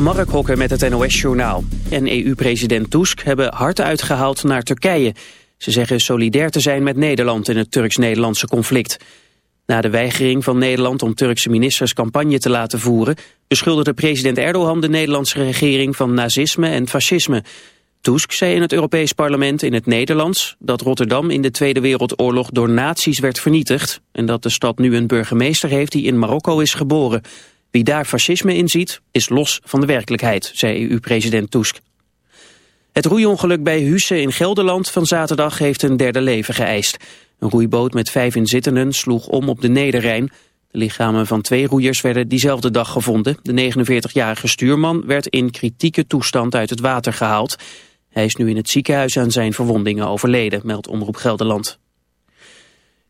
Mark Hokker met het NOS-journaal. En EU-president Tusk hebben hard uitgehaald naar Turkije. Ze zeggen solidair te zijn met Nederland in het Turks-Nederlandse conflict. Na de weigering van Nederland om Turkse ministers campagne te laten voeren... beschuldigde president Erdogan de Nederlandse regering van nazisme en fascisme. Tusk zei in het Europees Parlement in het Nederlands... dat Rotterdam in de Tweede Wereldoorlog door nazi's werd vernietigd... en dat de stad nu een burgemeester heeft die in Marokko is geboren... Wie daar fascisme in ziet, is los van de werkelijkheid, zei EU-president Tusk. Het roeiongeluk bij Husse in Gelderland van zaterdag heeft een derde leven geëist. Een roeiboot met vijf inzittenden sloeg om op de Nederrijn. De lichamen van twee roeiers werden diezelfde dag gevonden. De 49-jarige stuurman werd in kritieke toestand uit het water gehaald. Hij is nu in het ziekenhuis aan zijn verwondingen overleden, meldt Omroep Gelderland.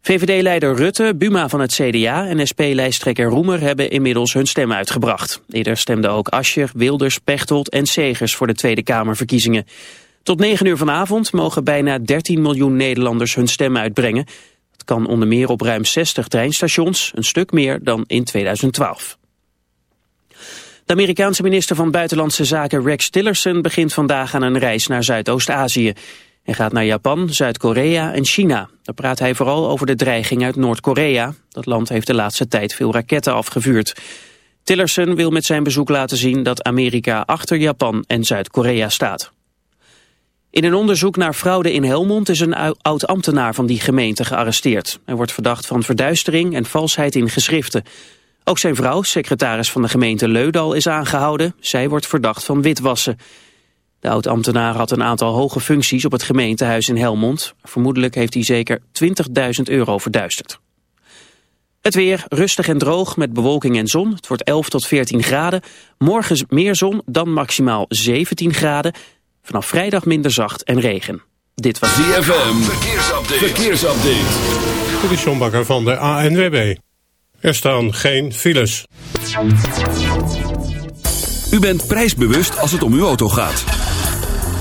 VVD-leider Rutte, Buma van het CDA en SP-lijsttrekker Roemer hebben inmiddels hun stem uitgebracht. Eerder stemden ook Ascher, Wilders, Pechtold en Segers voor de Tweede Kamerverkiezingen. Tot 9 uur vanavond mogen bijna 13 miljoen Nederlanders hun stem uitbrengen. Dat kan onder meer op ruim 60 treinstations, een stuk meer dan in 2012. De Amerikaanse minister van Buitenlandse Zaken Rex Tillerson begint vandaag aan een reis naar Zuidoost-Azië. Hij gaat naar Japan, Zuid-Korea en China. Daar praat hij vooral over de dreiging uit Noord-Korea. Dat land heeft de laatste tijd veel raketten afgevuurd. Tillerson wil met zijn bezoek laten zien dat Amerika achter Japan en Zuid-Korea staat. In een onderzoek naar fraude in Helmond is een oud-ambtenaar van die gemeente gearresteerd. Hij wordt verdacht van verduistering en valsheid in geschriften. Ook zijn vrouw, secretaris van de gemeente Leudal, is aangehouden. Zij wordt verdacht van witwassen. De oud-ambtenaar had een aantal hoge functies op het gemeentehuis in Helmond. Vermoedelijk heeft hij zeker 20.000 euro verduisterd. Het weer rustig en droog met bewolking en zon. Het wordt 11 tot 14 graden. Morgen meer zon, dan maximaal 17 graden. Vanaf vrijdag minder zacht en regen. Dit was ZFM. Verkeersupdate. Verkeersupdate. Dit is John Bakker van de ANWB. Er staan geen files. U bent prijsbewust als het om uw auto gaat.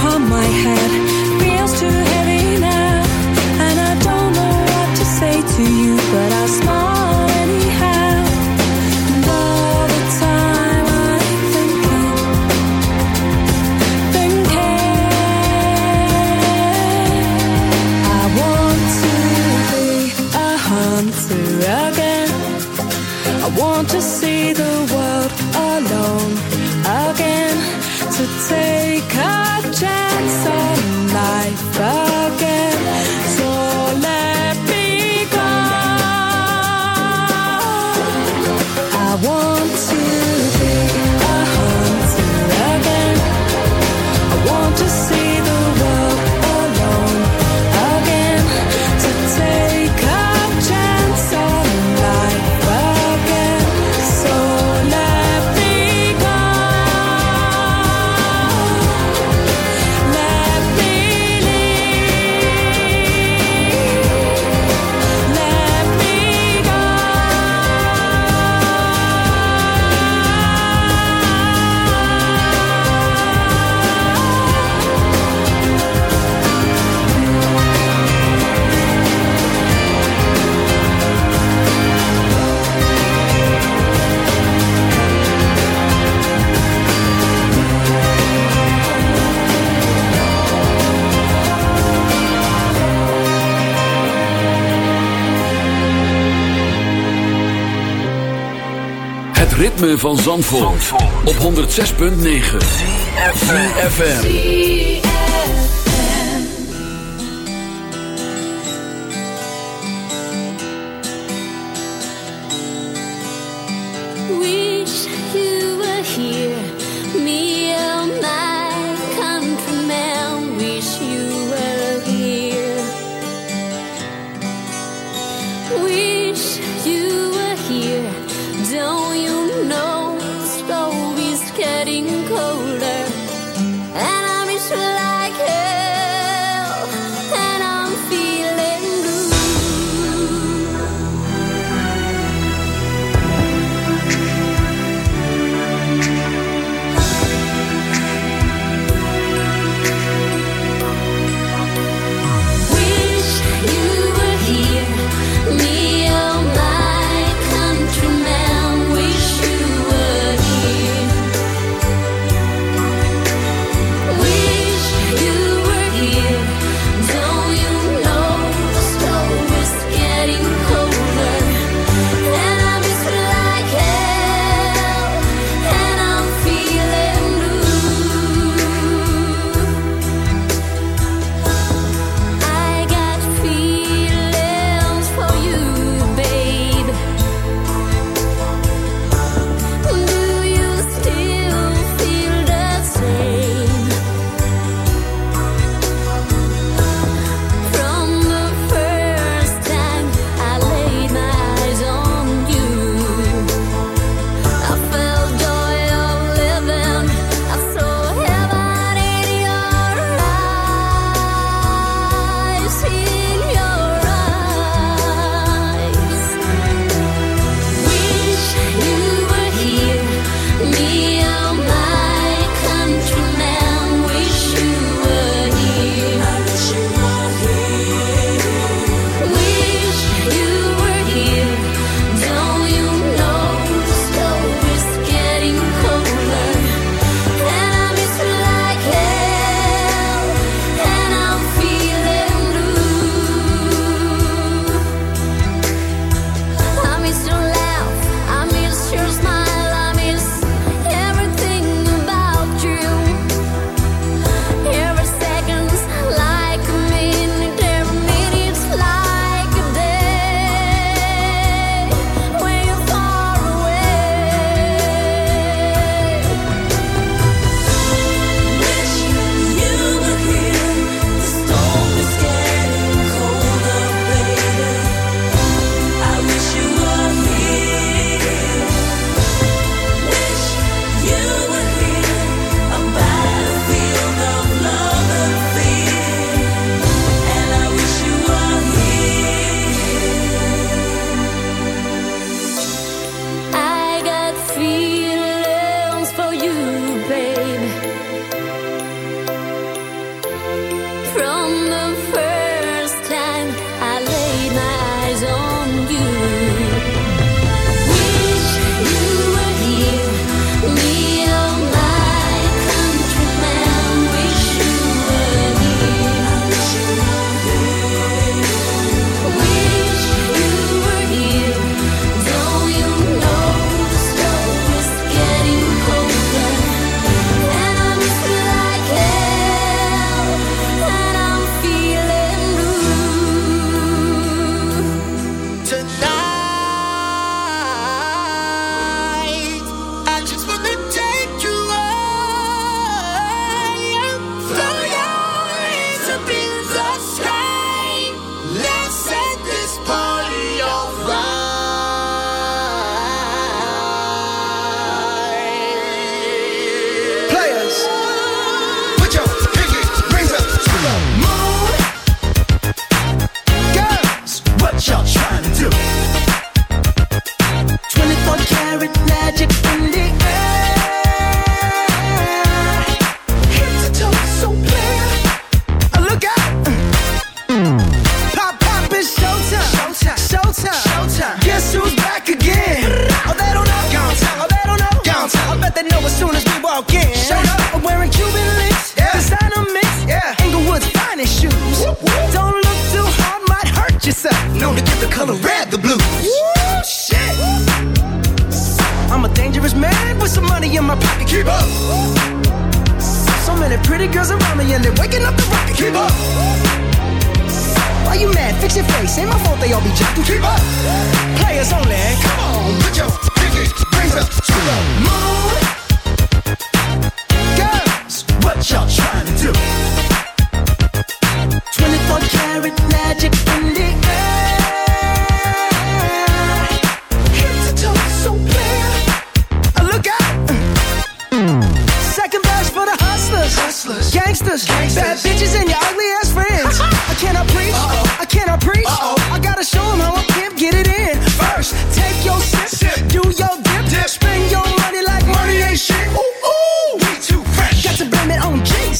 upon my head. ritme van Zandvoort, Zandvoort. op 106.9 CFFM Wish you were here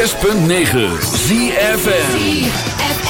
106.9 ZFN